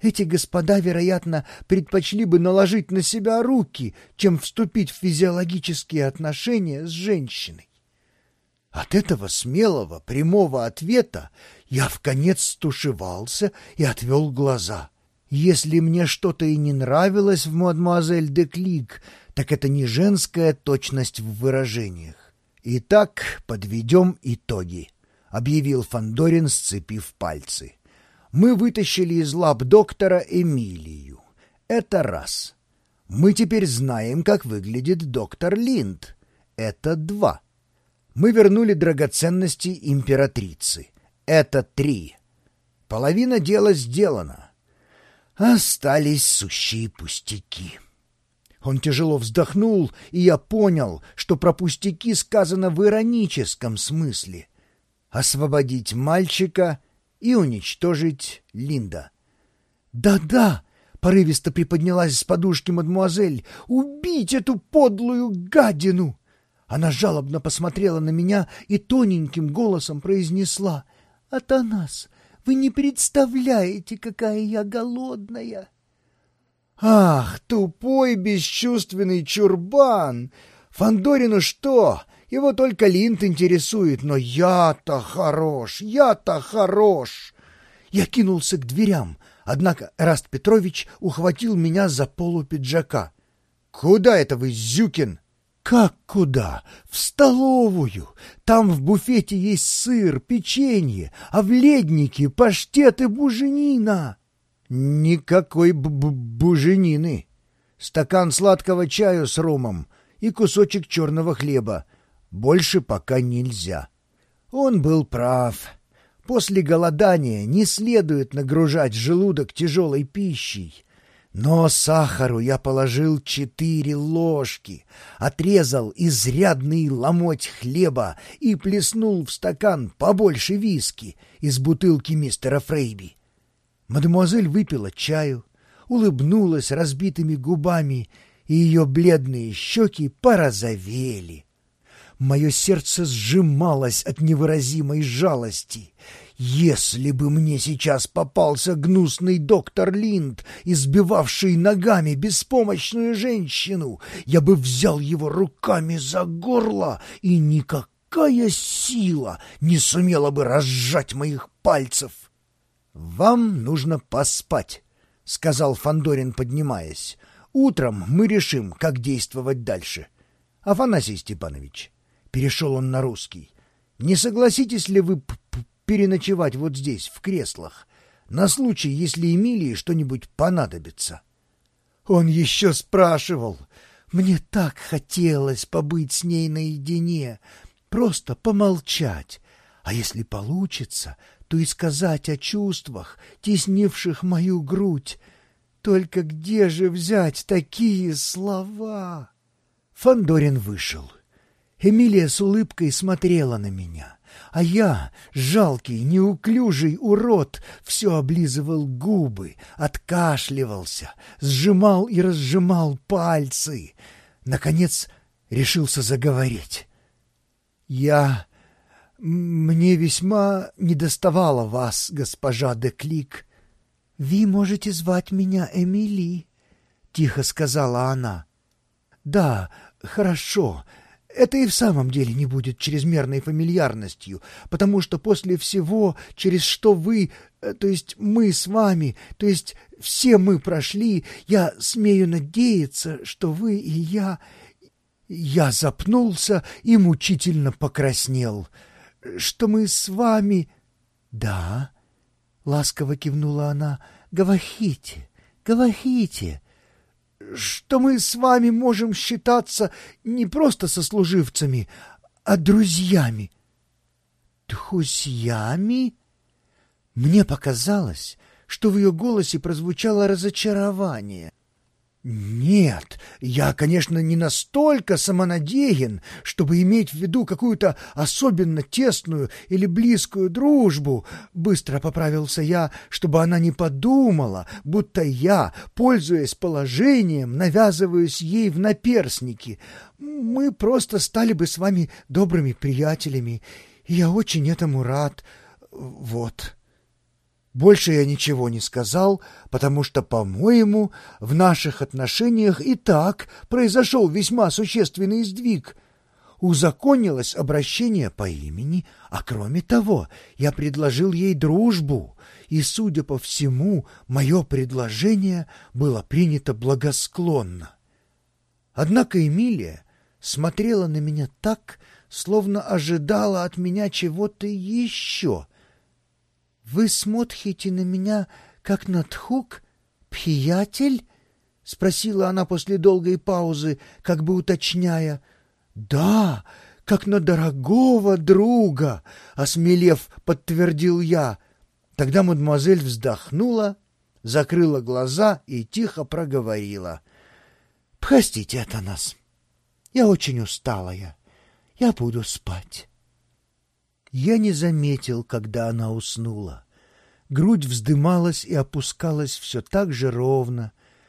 Эти господа, вероятно, предпочли бы наложить на себя руки, чем вступить в физиологические отношения с женщиной. От этого смелого, прямого ответа я в конец стушевался и отвел глаза. Если мне что-то и не нравилось в мадемуазель де Клик, так это не женская точность в выражениях. «Итак, подведем итоги», — объявил Фандорин, сцепив пальцы. «Мы вытащили из лап доктора Эмилию. Это раз. Мы теперь знаем, как выглядит доктор Линд. Это два. Мы вернули драгоценности императрицы. Это три. Половина дела сделана. Остались сущие пустяки». Он тяжело вздохнул, и я понял, что про пустяки сказано в ироническом смысле. Освободить мальчика и уничтожить Линда. «Да-да!» — порывисто приподнялась с подушки мадмуазель. «Убить эту подлую гадину!» Она жалобно посмотрела на меня и тоненьким голосом произнесла. «Атанас, вы не представляете, какая я голодная!» Ах, тупой бесчувственный чурбан! Фандорину что? Его только линд интересует, но я-то хорош, я-то хорош. Я кинулся к дверям, однако Раст Петрович ухватил меня за полу пиджака. «Куда это вы, Зюкин?» «Как куда? В столовую. Там в буфете есть сыр, печенье, а в леднике паштет и буженина». Никакой б -б буженины. Стакан сладкого чаю с ромом и кусочек черного хлеба. Больше пока нельзя. Он был прав. После голодания не следует нагружать желудок тяжелой пищей. Но сахару я положил четыре ложки, отрезал изрядный ломоть хлеба и плеснул в стакан побольше виски из бутылки мистера Фрейби. Мадемуазель выпила чаю, улыбнулась разбитыми губами, и ее бледные щеки порозовели. Мое сердце сжималось от невыразимой жалости. Если бы мне сейчас попался гнусный доктор Линд, избивавший ногами беспомощную женщину, я бы взял его руками за горло, и никакая сила не сумела бы разжать моих пальцев. «Вам нужно поспать», — сказал Фандорин, поднимаясь. «Утром мы решим, как действовать дальше. Афанасий Степанович», — перешел он на русский, — «не согласитесь ли вы переночевать вот здесь, в креслах, на случай, если Эмилии что-нибудь понадобится?» Он еще спрашивал. Мне так хотелось побыть с ней наедине, просто помолчать. А если получится, то и сказать о чувствах, теснивших мою грудь. Только где же взять такие слова? Фандорин вышел. Эмилия с улыбкой смотрела на меня, а я, жалкий, неуклюжий урод, все облизывал губы, откашливался, сжимал и разжимал пальцы. Наконец решился заговорить. Я «Мне весьма недоставало вас, госпожа де Клик». «Вы можете звать меня Эмили», — тихо сказала она. «Да, хорошо. Это и в самом деле не будет чрезмерной фамильярностью, потому что после всего, через что вы, э, то есть мы с вами, то есть все мы прошли, я смею надеяться, что вы и я...» Я запнулся и мучительно покраснел — что мы с вами...» «Да», — ласково кивнула она, — «говорите, говорите, что мы с вами можем считаться не просто сослуживцами, а друзьями». «Друзьями?» Мне показалось, что в ее голосе прозвучало разочарование. Нет, я, конечно, не настолько самонадеян, чтобы иметь в виду какую-то особенно тесную или близкую дружбу. Быстро поправился я, чтобы она не подумала, будто я, пользуясь положением, навязываюсь ей в наперсники. Мы просто стали бы с вами добрыми приятелями, и я очень этому рад. Вот. Больше я ничего не сказал, потому что, по-моему, в наших отношениях и так произошел весьма существенный сдвиг. Узаконилось обращение по имени, а кроме того, я предложил ей дружбу, и, судя по всему, мое предложение было принято благосклонно. Однако Эмилия смотрела на меня так, словно ожидала от меня чего-то еще — «Вы смотрите на меня, как на тхук, приятель?» — спросила она после долгой паузы, как бы уточняя. «Да, как на дорогого друга!» — осмелев, подтвердил я. Тогда мадемуазель вздохнула, закрыла глаза и тихо проговорила. «Простите это нас. Я очень усталая. Я буду спать». Я не заметил, когда она уснула. Грудь вздымалась и опускалась все так же ровно,